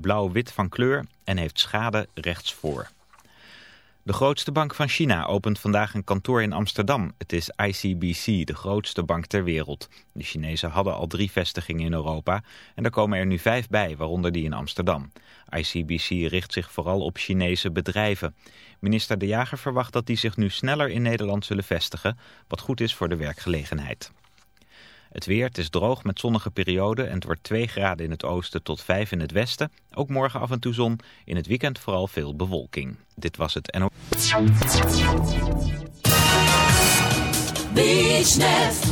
blauw-wit van kleur en heeft schade rechtsvoor. De grootste bank van China opent vandaag een kantoor in Amsterdam. Het is ICBC, de grootste bank ter wereld. De Chinezen hadden al drie vestigingen in Europa en er komen er nu vijf bij, waaronder die in Amsterdam. ICBC richt zich vooral op Chinese bedrijven. Minister De Jager verwacht dat die zich nu sneller in Nederland zullen vestigen, wat goed is voor de werkgelegenheid. Het weer, het is droog met zonnige perioden en het wordt 2 graden in het oosten tot 5 in het westen. Ook morgen af en toe zon, in het weekend vooral veel bewolking. Dit was het NO. BeachNet,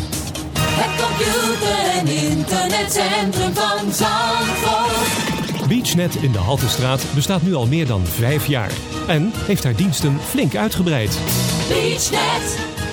het computer- en internetcentrum van Zandvoort. BeachNet in de Haltestraat bestaat nu al meer dan vijf jaar en heeft haar diensten flink uitgebreid. BeachNet.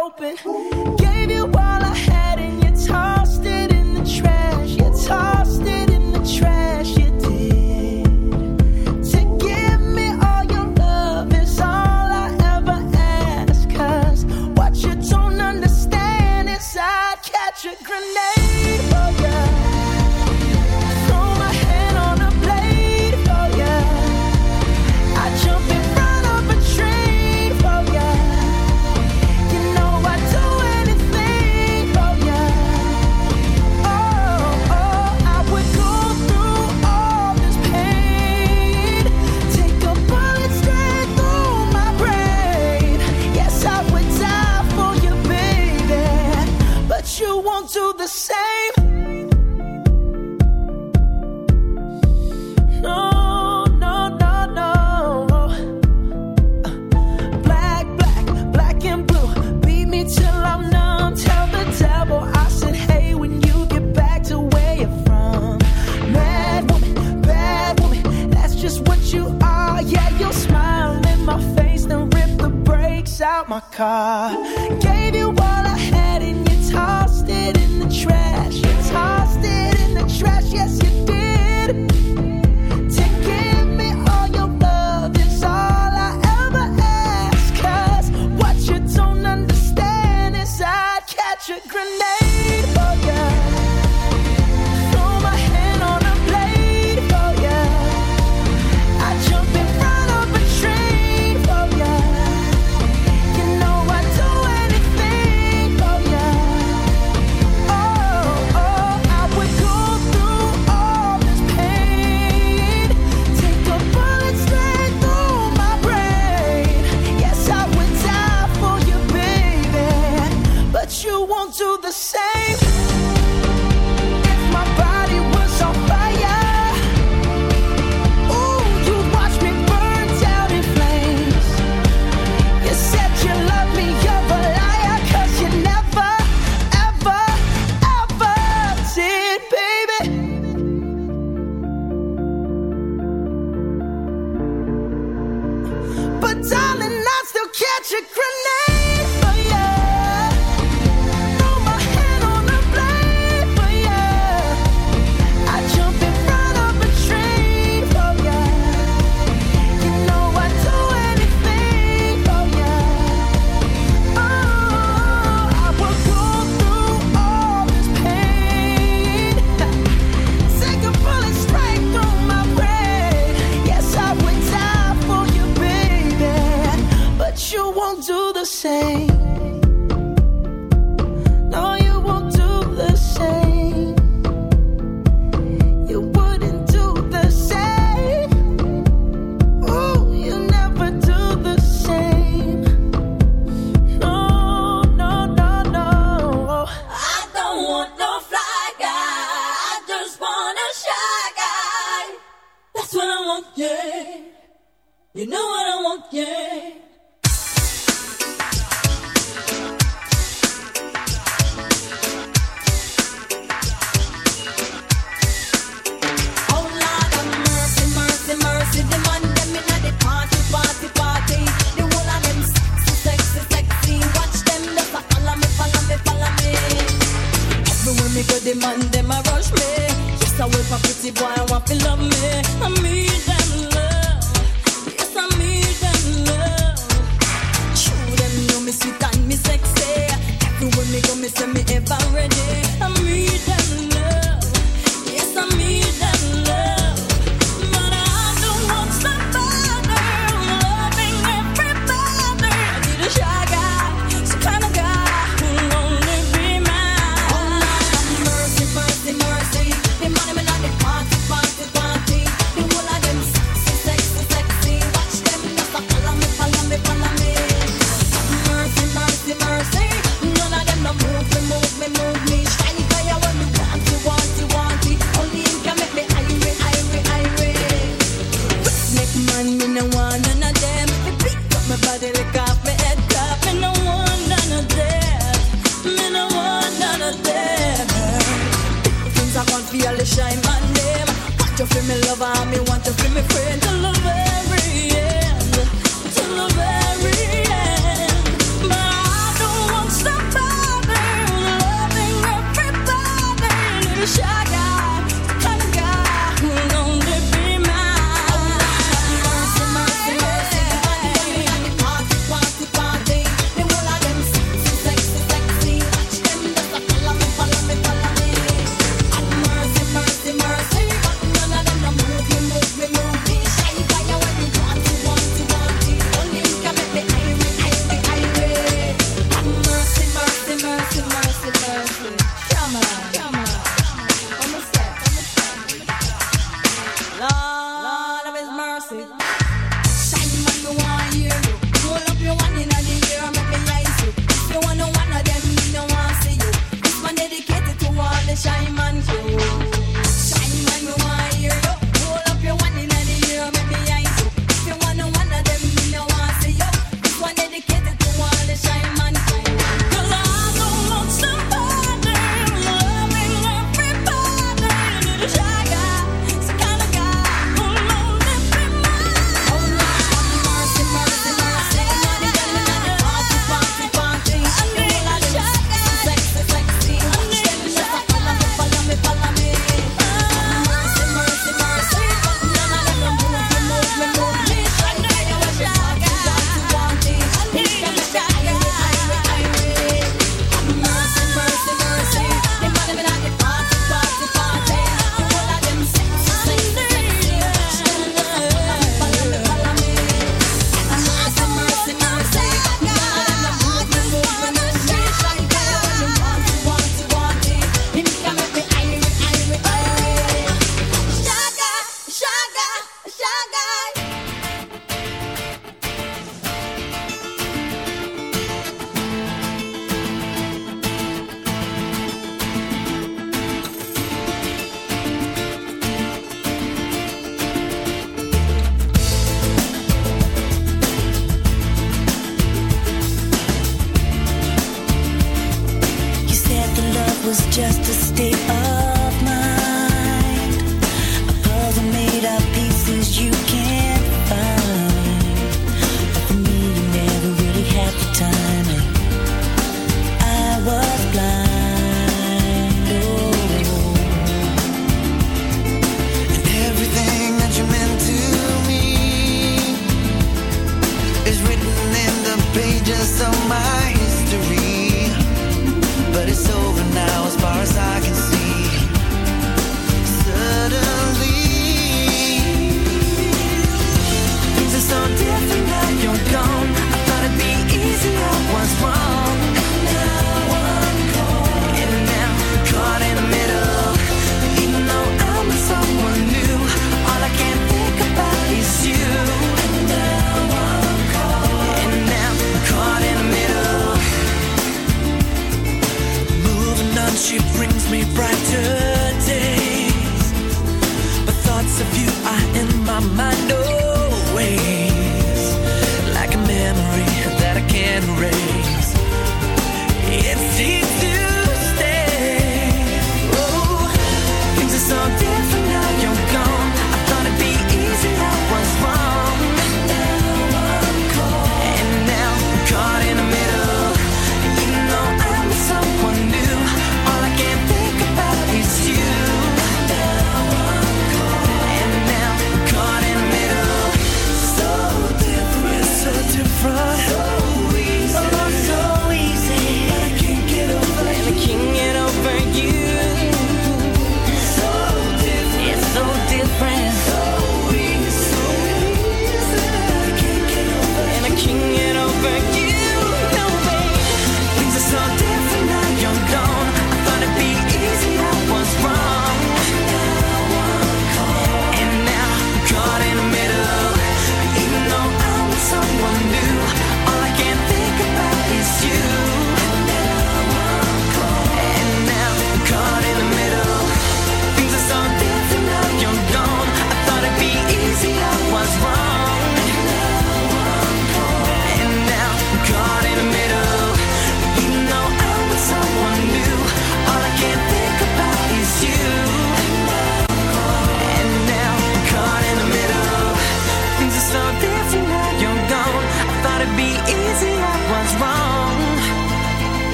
open?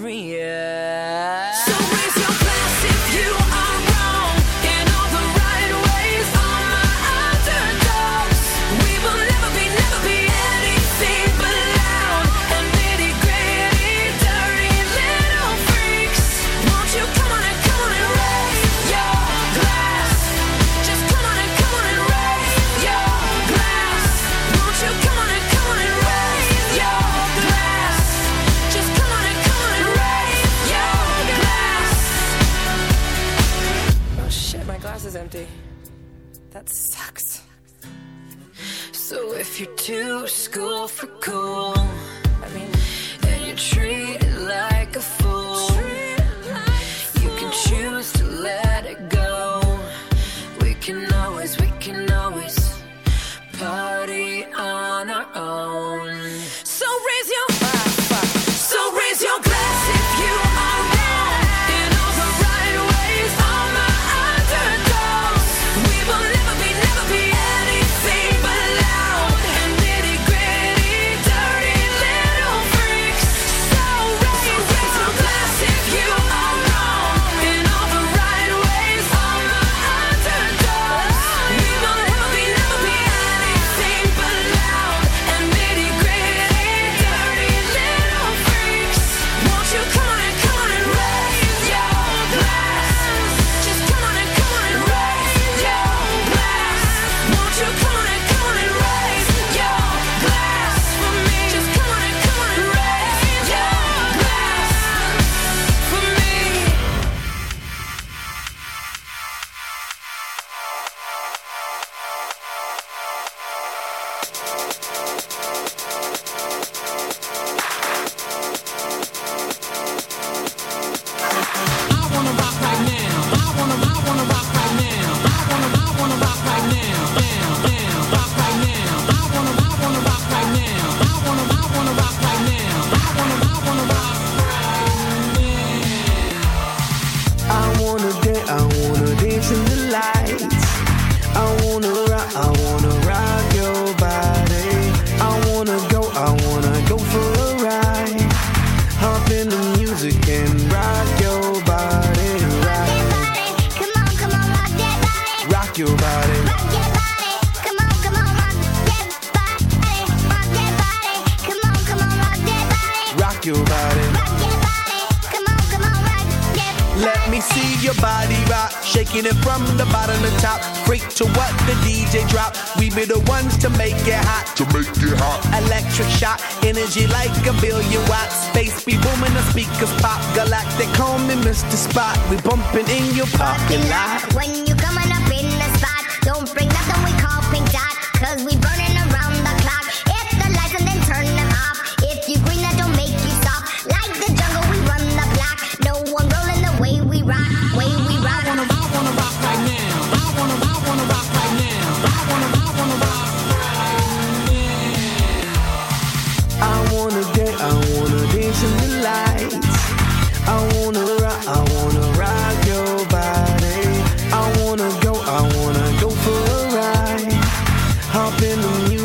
carry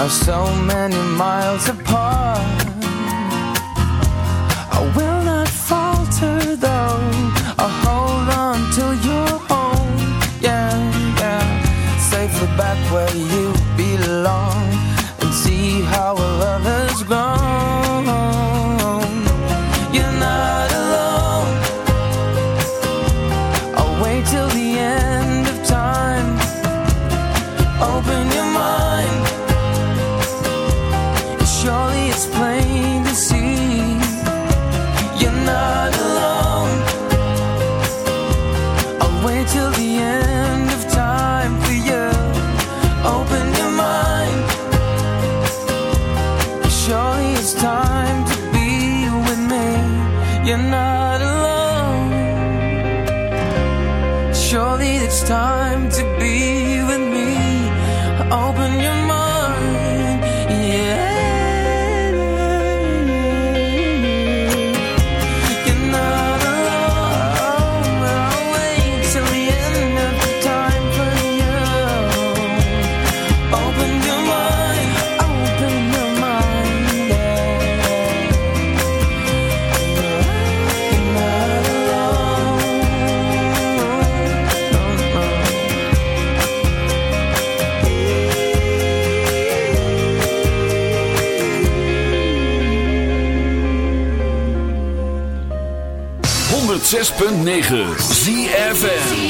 now so many miles apart. 106.9 ZFN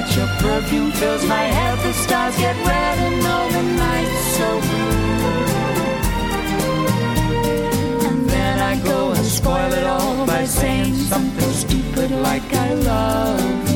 is your perfume fills my head, the stars get red and all the nights so. And then I go and spoil it all by saying something stupid like I love you.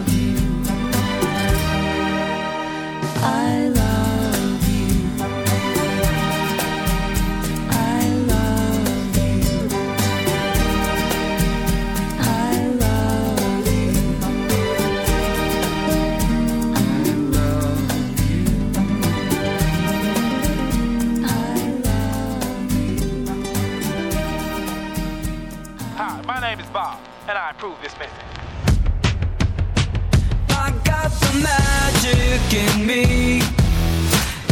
in me.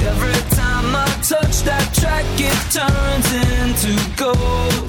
Every time I touch that track, it turns into gold.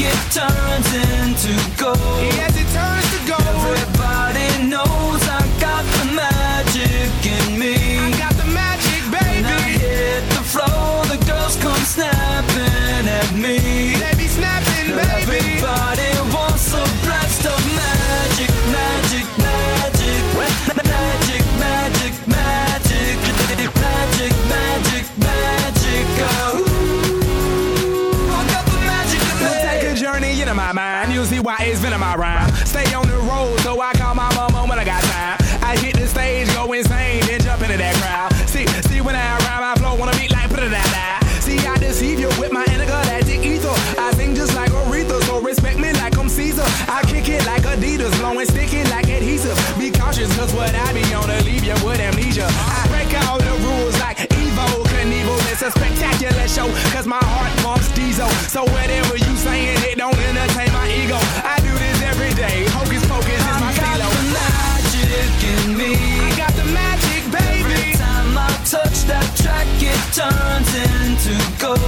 it turns into gold. A spectacular show, cause my heart pumps diesel. So whatever you saying, it don't entertain my ego. I do this every day. Hocus pocus is my stilo. magic in me. I got the magic, baby. Every time I touch that track, it turns into gold.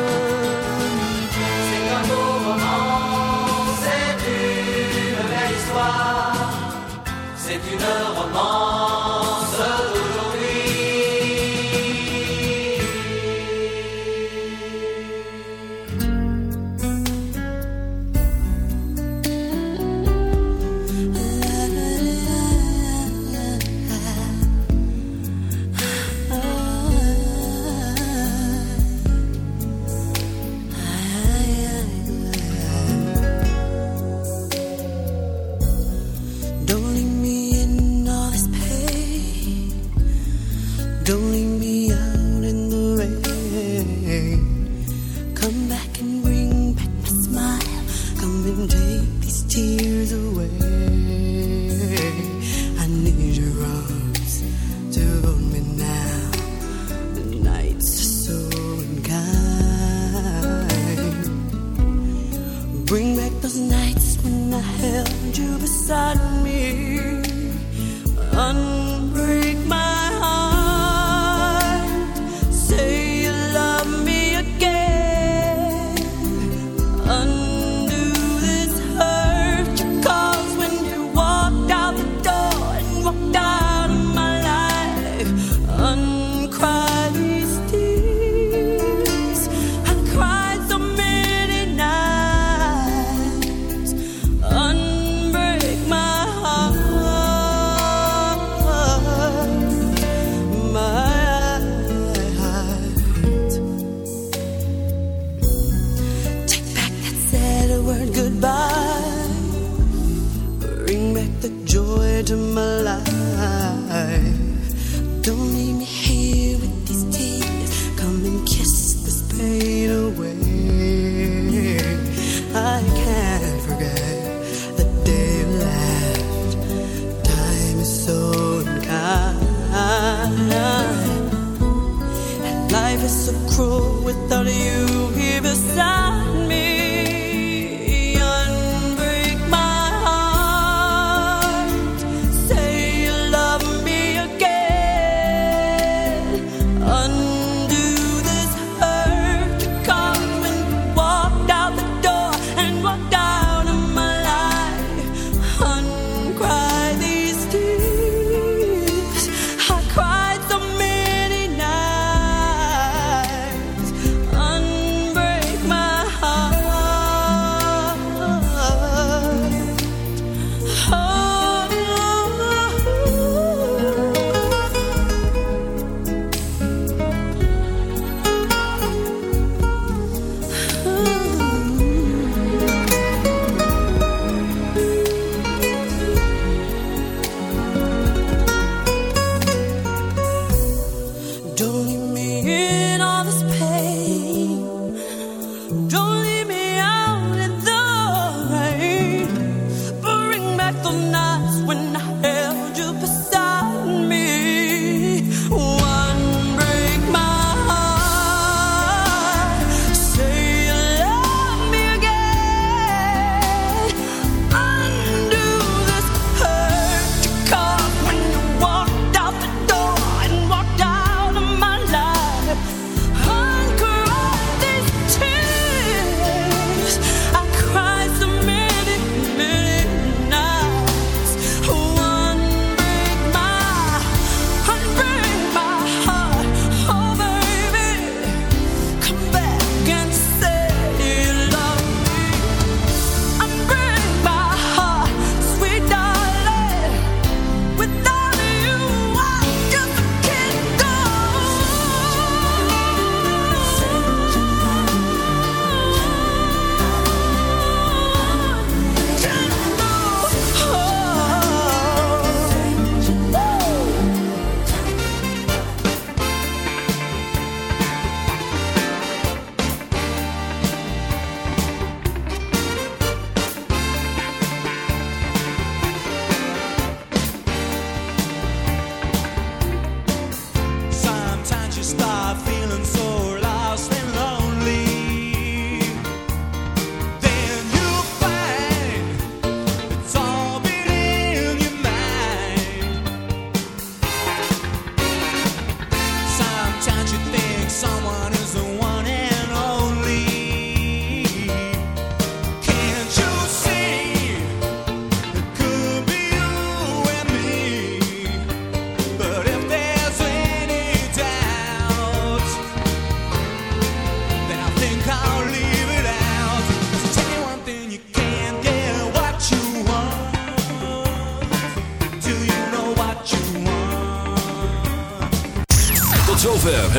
ربنا والله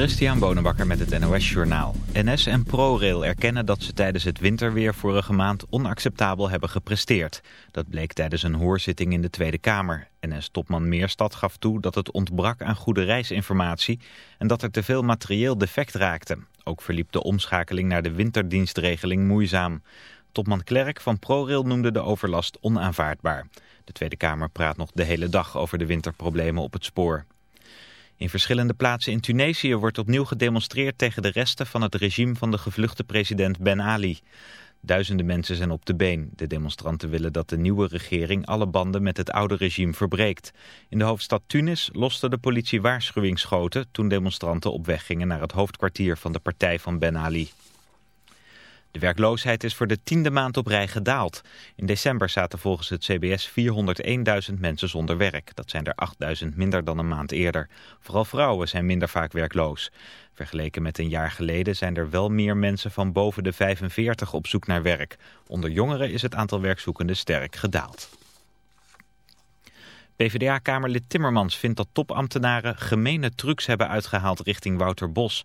Christian Bonenbakker met het NOS Journaal. NS en ProRail erkennen dat ze tijdens het winterweer vorige maand onacceptabel hebben gepresteerd. Dat bleek tijdens een hoorzitting in de Tweede Kamer. NS-topman Meerstad gaf toe dat het ontbrak aan goede reisinformatie en dat er te veel materieel defect raakte. Ook verliep de omschakeling naar de winterdienstregeling moeizaam. Topman Klerk van ProRail noemde de overlast onaanvaardbaar. De Tweede Kamer praat nog de hele dag over de winterproblemen op het spoor. In verschillende plaatsen in Tunesië wordt opnieuw gedemonstreerd tegen de resten van het regime van de gevluchte president Ben Ali. Duizenden mensen zijn op de been. De demonstranten willen dat de nieuwe regering alle banden met het oude regime verbreekt. In de hoofdstad Tunis loste de politie waarschuwingsschoten toen demonstranten op weg gingen naar het hoofdkwartier van de partij van Ben Ali. De werkloosheid is voor de tiende maand op rij gedaald. In december zaten volgens het CBS 401.000 mensen zonder werk. Dat zijn er 8.000 minder dan een maand eerder. Vooral vrouwen zijn minder vaak werkloos. Vergeleken met een jaar geleden zijn er wel meer mensen van boven de 45 op zoek naar werk. Onder jongeren is het aantal werkzoekenden sterk gedaald. PvdA-kamerlid Timmermans vindt dat topambtenaren gemene trucs hebben uitgehaald richting Wouter Bos.